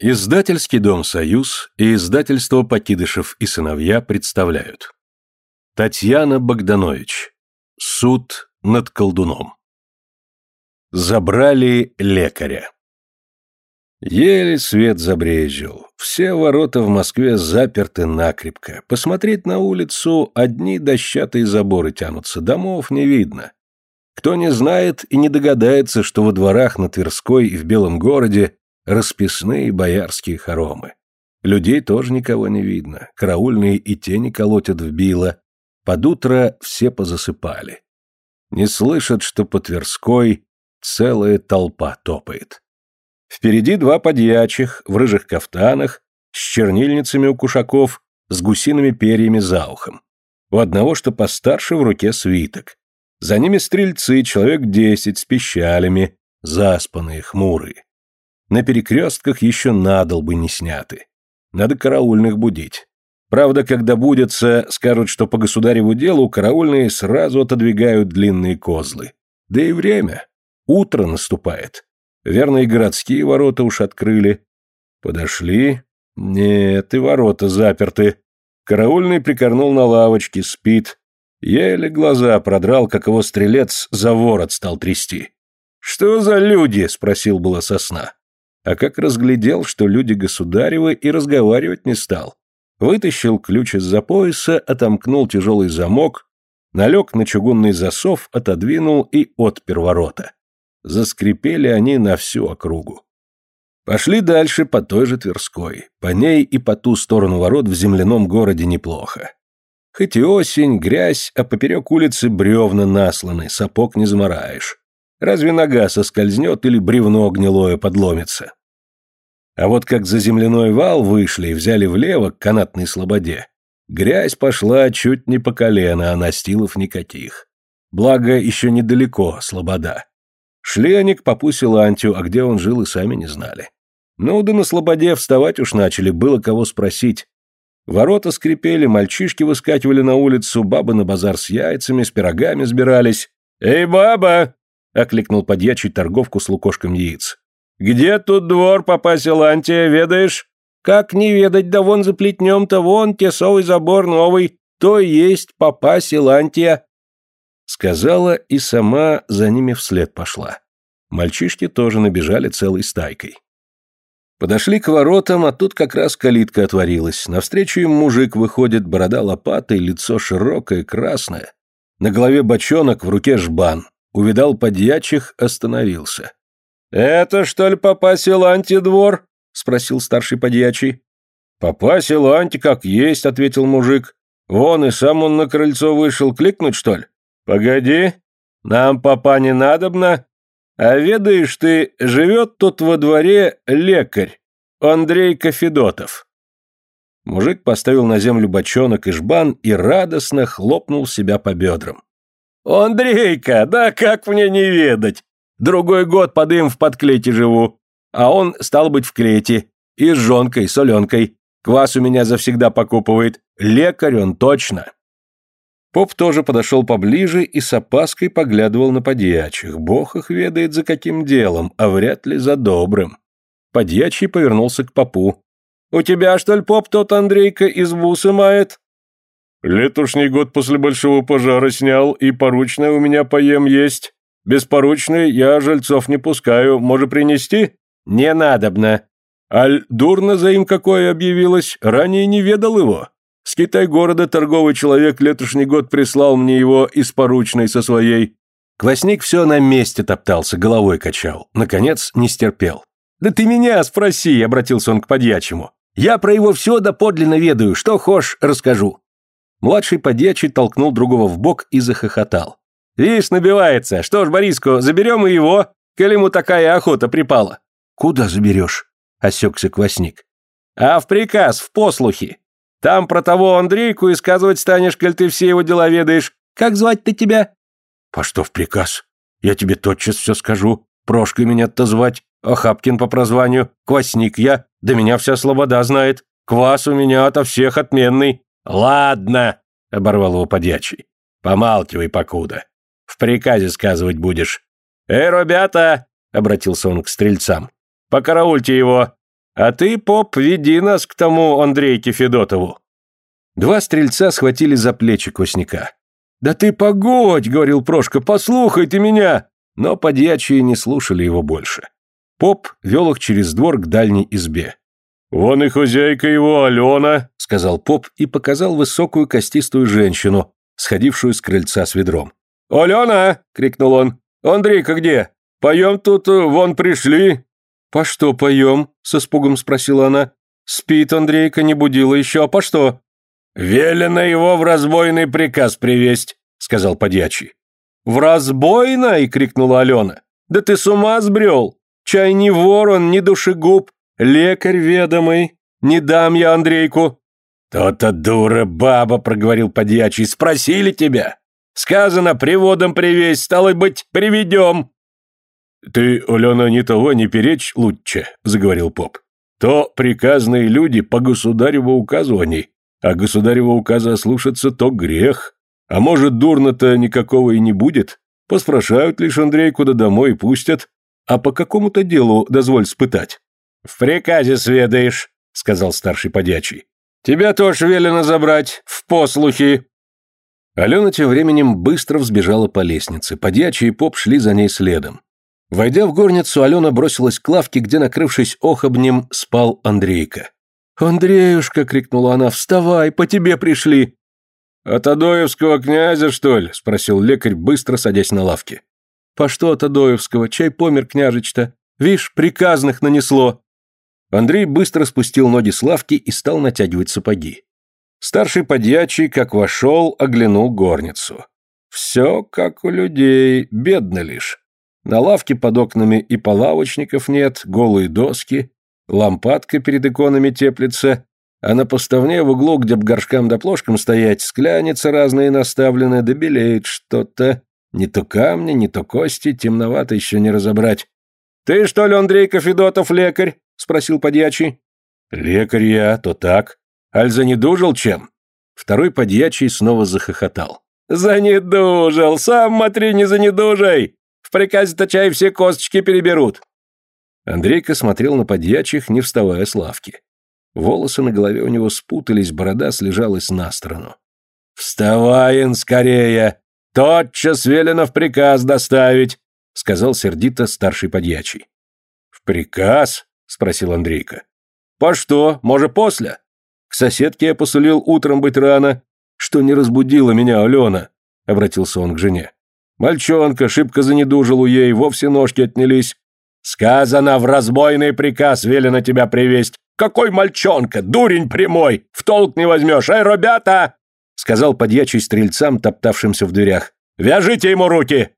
Издательский дом «Союз» и издательство «Покидышев и сыновья» представляют. Татьяна Богданович. Суд над колдуном. Забрали лекаря. Еле свет забрезжил. Все ворота в Москве заперты накрепко. Посмотреть на улицу, одни дощатые заборы тянутся, домов не видно. Кто не знает и не догадается, что во дворах на Тверской и в Белом городе расписные боярские хоромы. Людей тоже никого не видно, караульные и тени колотят в било. Под утро все позасыпали. Не слышат, что по Тверской целая толпа топает. Впереди два подьячих в рыжих кафтанах, с чернильницами у кушаков, с гусиными перьями за ухом. У одного, что постарше, в руке свиток. За ними стрельцы, человек десять, с пищалями, заспанные, хмурые. На перекрестках еще надолбы не сняты. Надо караульных будить. Правда, когда будется, скажут, что по государеву делу караульные сразу отодвигают длинные козлы. Да и время. Утро наступает. Верно, и городские ворота уж открыли. Подошли. Нет, и ворота заперты. Караульный прикорнул на лавочке, спит. Еле глаза продрал, как его стрелец за ворот стал трясти. «Что за люди?» — спросил было сосна а как разглядел, что люди государевы, и разговаривать не стал. Вытащил ключ из-за пояса, отомкнул тяжелый замок, налег на чугунный засов, отодвинул и отпер ворота. Заскрипели они на всю округу. Пошли дальше по той же Тверской. По ней и по ту сторону ворот в земляном городе неплохо. Хоть и осень, грязь, а поперек улицы бревна насланы, сапог не замараешь. Разве нога соскользнет или бревно гнилое подломится? А вот как за земляной вал вышли и взяли влево к канатной слободе, грязь пошла чуть не по колено, а настилов никаких. Благо, еще недалеко, слобода. Шли они к попу Силантию, а где он жил и сами не знали. Ну да на слободе вставать уж начали, было кого спросить. Ворота скрипели, мальчишки выскакивали на улицу, бабы на базар с яйцами, с пирогами сбирались. «Эй, баба!» — окликнул подьячий торговку с лукошком яиц. «Где тут двор, папа Силантия, ведаешь?» «Как не ведать, да вон за плетнем-то, вон тесовый забор новый, то есть папа Силантия». Сказала и сама за ними вслед пошла. Мальчишки тоже набежали целой стайкой. Подошли к воротам, а тут как раз калитка отворилась. Навстречу им мужик выходит, борода лопатой, лицо широкое, красное. На голове бочонок, в руке жбан. Увидал подьячих, остановился. «Это, что ли, папа Силанти двор?» — спросил старший подьячий. «Папа Силанти как есть», — ответил мужик. «Вон и сам он на крыльцо вышел, кликнуть, что ли?» «Погоди, нам папа не надобно. А ведаешь ты, живет тут во дворе лекарь, Андрей Кофедотов». Мужик поставил на землю бочонок и жбан и радостно хлопнул себя по бедрам. «Андрейка, да как мне не ведать? Другой год под им в подклете живу. А он, стал быть, в клете. И с жонкой, соленкой. Квас у меня завсегда покупывает. Лекарь он точно». Поп тоже подошел поближе и с опаской поглядывал на подьячих. Бог их ведает за каким делом, а вряд ли за добрым. Подьячий повернулся к попу. «У тебя, что ли, поп тот, Андрейка, избу сымает?» Летушний год после большого пожара снял, и поручная у меня поем есть. Без поручной я жильцов не пускаю. Может, принести? Не надобно. Аль дурно за им какое объявилось, ранее не ведал его. С Китай-города торговый человек летушний год прислал мне его из поручной со своей. Квасник все на месте топтался, головой качал. Наконец, не стерпел. «Да ты меня спроси», — обратился он к подьячему. «Я про его все доподлинно ведаю, что хошь, расскажу». Младший подьячий толкнул другого в бок и захохотал. «Видишь, набивается. Что ж, Бориско, заберем и его, коли ему такая охота припала». «Куда заберешь?» — осекся квасник. «А в приказ, в послухи. Там про того Андрейку и сказывать станешь, коль ты все его дела ведаешь. Как звать-то тебя?» «По что в приказ? Я тебе тотчас все скажу. Прошкой меня-то звать, Охапкин по прозванию, квасник я, да меня вся слобода знает. Квас у меня ото всех отменный. «Ладно», — оборвал его подьячий. «Помалкивай, покуда. В приказе сказывать будешь». «Эй, ребята!» — обратился он к стрельцам. «Покараульте его! А ты, поп, веди нас к тому Андрейке Федотову. Два стрельца схватили за плечи квасняка. «Да ты погодь!» — говорил Прошка. «Послухай ты меня!» Но подьячие не слушали его больше. Поп вел их через двор к дальней избе. «Вон и хозяйка его, Алена!» — сказал поп и показал высокую костистую женщину, сходившую с крыльца с ведром. «Алена!» — крикнул он. «Андрейка где? Поем тут, вон пришли!» «По что поем?» — с испугом спросила она. «Спит Андрейка, не будила еще, а по что?» «Велено его в разбойный приказ привесть», — сказал подьячий. «В разбойной?» — крикнула Алена. «Да ты с ума сбрел! Чай не ворон, не душегуб, лекарь ведомый. Не дам я Андрейку». «То-то дура баба», — проговорил подьячий. «Спросили тебя. Сказано, приводом привезь, стало быть, приведем». «Ты, Алена, ни того не перечь лучше», — заговорил поп. «То приказные люди по государеву указу они, а государева указа ослушаться то грех. А может, дурно-то никакого и не будет? Поспрашают лишь Андрейку да домой и пустят. А по какому-то делу дозволь спытать. В приказе сведаешь, сказал старший подячий. Тебя тоже велено забрать, в послухи. Алена тем временем быстро взбежала по лестнице. Подьячий и поп шли за ней следом. Войдя в горницу, Алена бросилась к лавке, где, накрывшись охобнем, спал Андрейка. «Андреюшка!» — крикнула она. «Вставай, по тебе пришли!» «От Адоевского князя, что ли?» — спросил лекарь, быстро садясь на лавке. «По что от Адоевского? Чай помер княжич-то? Вишь, приказных нанесло!» Андрей быстро спустил ноги с лавки и стал натягивать сапоги. Старший подьячий, как вошел, оглянул горницу. Все как у людей, бедно лишь. На лавке под окнами и полавочников нет, голые доски, лампадка перед иконами теплится, а на поставне в углу, где б горшкам да плошкам стоять, скляницы разные наставлены, да белеет что-то. Не то камни, не то кости, темновато еще не разобрать. «Ты, что ли, Андрейка Федотов, лекарь?» — спросил подьячий. «Лекарь я, то так. Аль занедужил чем?» Второй подьячий снова захохотал. «Занедужил! Сам, смотри, не занедужай! В приказе-то чай все косточки переберут!» Андрейка смотрел на подьячих, не вставая с лавки. Волосы на голове у него спутались, борода слежалась на сторону. «Вставай, скорее! Тотчас велено в приказ доставить!» — сказал сердито старший подьячий. «В приказ?» — спросил Андрейка. «По что? Может, после? К соседке я посулил утром быть рано. Что не разбудила меня Алена?» — обратился он к жене. «Мальчонка, шибко занедужил ей, вовсе ножки отнялись. «Сказано, в разбойный приказ велено тебя привесть. Какой мальчонка, дурень прямой, в толк не возьмешь, эй, ребята!» Сказал подьячий стрельцам, топтавшимся в дверях. «Вяжите ему руки!»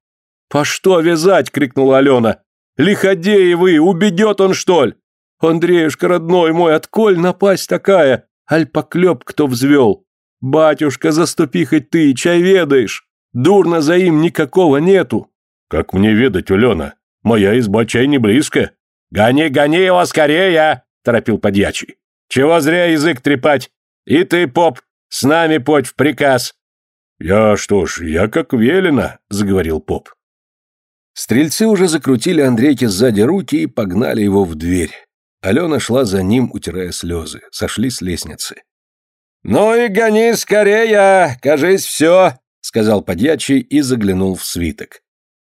«По что вязать?» — крикнула Алена. «Лиходеи вы, убедет он, что ли? Андреюшка, родной мой, отколь напасть такая? Аль поклеп кто взвел? Батюшка, заступи хоть ты, чай ведаешь. Дурно за им никакого нету». «Как мне ведать, Алена? Моя изба чай не близко. Гони, гони его скорее, торопил подьячий. Чего зря язык трепать? И ты, поп, с нами подь в приказ. Я что ж, я как велено, заговорил поп. Стрельцы уже закрутили Андрейке сзади руки и погнали его в дверь. Алена шла за ним, утирая слезы. Сошли с лестницы. «Ну и гони скорее, кажись, все», — сказал подьячий и заглянул в свиток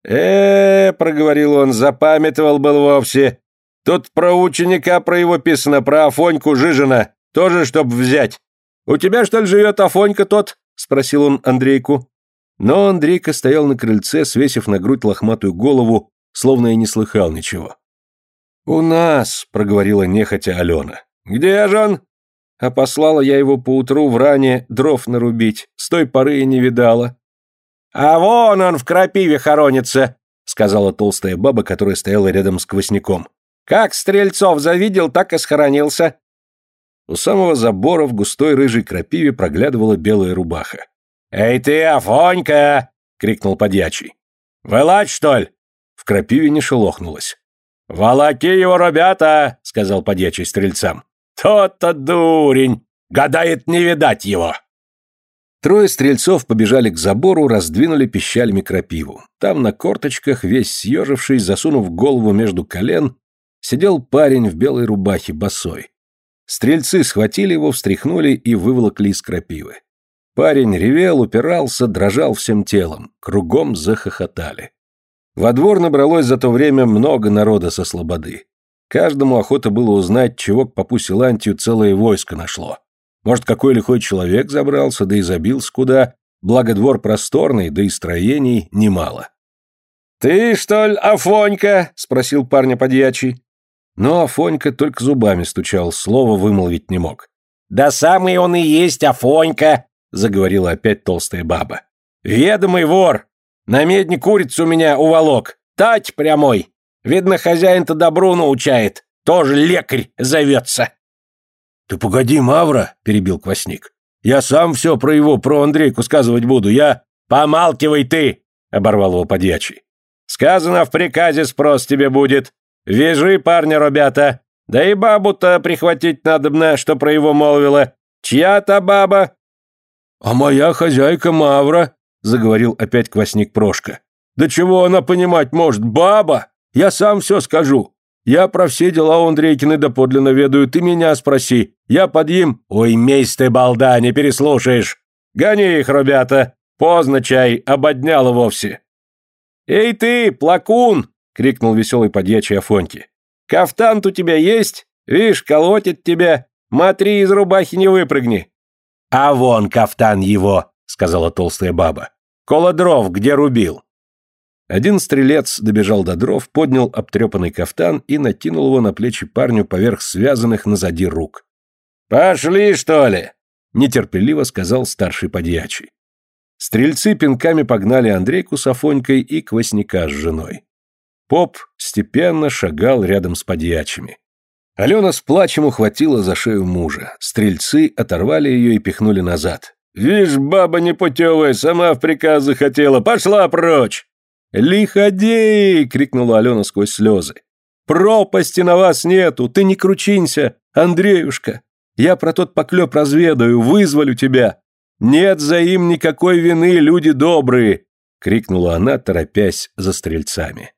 э, проговорил он, запамятовал был вовсе. Тут про ученика про его писано, про Афоньку Жижина, тоже чтоб взять. У тебя, что ли, живет Афонька тот?» — спросил он Андрейку. Но Андрейка стоял на крыльце, свесив на грудь лохматую голову, словно и не слыхал ничего. «У нас», — проговорила нехотя Алена. «Где же он?» А послала я его поутру в ране дров нарубить, с той поры и не видала. «А вон он в крапиве хоронится», — сказала толстая баба, которая стояла рядом с квасником. «Как Стрельцов завидел, так и схоронился». У самого забора в густой рыжей крапиве проглядывала белая рубаха. «Эй ты, Афонька!» — крикнул подьячий. «Вылазь, что ли?» В крапиве не шелохнулась. «Волоки его, ребята!» — сказал подьячий стрельцам. «Тот-то дурень! Гадает не видать его!» Трое стрельцов побежали к забору, раздвинули пищалями крапиву. Там на корточках, весь съежившись, засунув голову между колен, сидел парень в белой рубахе, босой. Стрельцы схватили его, встряхнули и выволокли из крапивы. Парень ревел, упирался, дрожал всем телом. Кругом захохотали. Во двор набралось за то время много народа со слободы. Каждому охота было узнать, чего к попу Силантию целое войско нашло. Может, какой лихой человек забрался, да и забился куда, благо двор просторный, да и строений немало. «Ты, что ли, Афонька?» — спросил парня подьячий. Но Афонька только зубами стучал, слова вымолвить не мог. «Да самый он и есть Афонька!» — заговорила опять толстая баба. «Ведомый вор! На медне курицу у меня уволок. Тать прямой! Видно, хозяин-то добру научает. Тоже лекарь зовется!» «Ты погоди, Мавра!» — перебил Квасник. «Я сам все про его, про Андрейку сказывать буду. Я...» «Помалкивай ты!» — оборвал его подьячий. Сказано в приказе спрос тебе будет. Вяжи парня, ребята. Да и бабу-то прихватить надобно, что про его молвила. Чья-то баба?» «А моя хозяйка Мавра», — заговорил опять квасник Прошка. «Да чего она понимать может? Баба! Я сам все скажу. Я про все дела у Андрейкины доподлинно ведаю, ты меня спроси. Я под им...» «Ой, мейс ты, балда, не переслушаешь. Гони их, ребята. Поздно чай, ободняло вовсе». «Эй ты, плакун!» — крикнул веселый подьячий Афоньки. «Кафтан у тебя есть? Вишь, колотит тебя. Матри, из рубахи не выпрыгни». «А вон кафтан его!» — сказала толстая баба. «Коло дров, где рубил?» Один стрелец добежал до дров, поднял обтрепанный кафтан и накинул его на плечи парню поверх связанных назади рук. «Пошли, что ли?» — нетерпеливо сказал старший подьячий. Стрельцы пинками погнали Андрейку с Афонькой и Квасника с женой. Поп степенно шагал рядом с подьячими. Алена с плачем ухватила за шею мужа. Стрельцы оторвали ее и пихнули назад. «Вишь, баба непутевая, сама в приказ захотела, пошла прочь!» «Лиходей!» — крикнула Алена сквозь слезы. «Пропасти на вас нету, ты не кручинься, Андреюшка! Я про тот поклеп разведаю, вызволю тебя!» «Нет за им никакой вины, люди добрые!» — крикнула она, торопясь за стрельцами.